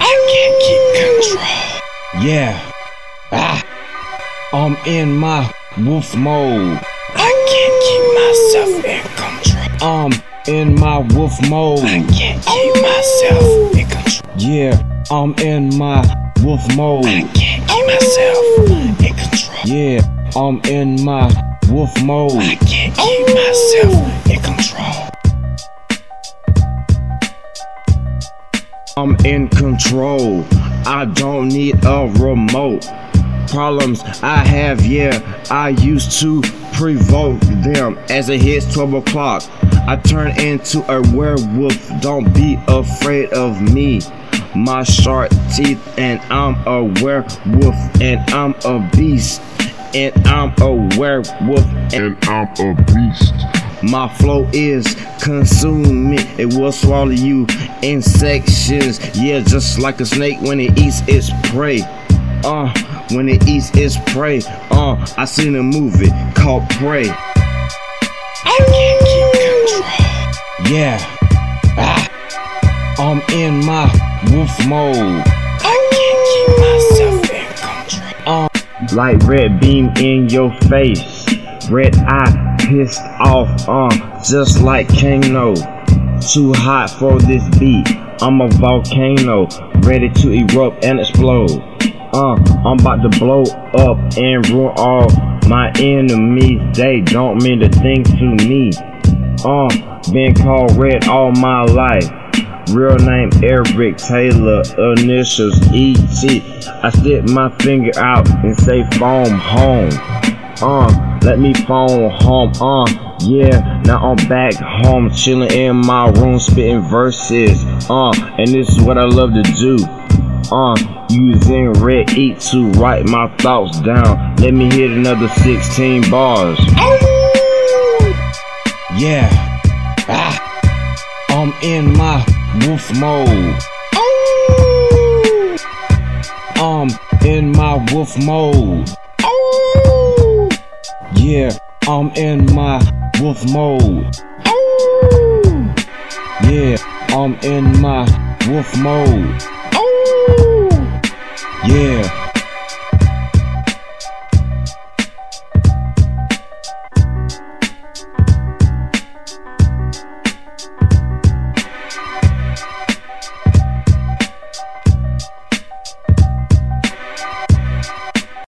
I can't keep control. Yeah. Ah. I'm in my wolf mode. I can't keep myself in control. I'm in my wolf mode. I can't keep myself in control. Yeah, I'm in my wolf mode. I can't keep myself in control. Yeah, I'm in my wolf mode. I can't keep myself in control. I'm in control. I don't need a remote. Problems I have, yeah, I used to provoke them as it hits 12 o'clock. I turn into a werewolf. Don't be afraid of me. My sharp teeth, and I'm a werewolf, and I'm a beast, and I'm a werewolf, and I'm a beast. My flow is consuming, it will swallow you in sections. Yeah, just like a snake when it eats its prey. Uh, when it eats its prey. Uh, I seen a movie called Prey. I can't keep control. Yeah. Ah. I'm in my wolf mode. I can't keep myself in control. Like red beam in your face. Red eye pissed off, uh, just like Kano. Too hot for this beat. I'm a volcano, ready to erupt and explode. Uh, I'm about to blow up and ruin all my enemies. They don't mean a thing to me. Uh, been called red all my life. Real name Eric Taylor, initials ET. I stick my finger out and say phone home. Uh, let me phone home. Uh, yeah, now I'm back home, chilling in my room, spitting verses. Uh, and this is what I love to do. Uh, using red eat to write my thoughts down. Let me hit another 16 bars. Yeah. Ah. I'm in my wolf mode. I'm in my wolf mode. Yeah, I'm in my wolf mode. Yeah, I'm in my wolf mode. Oh! Yeah,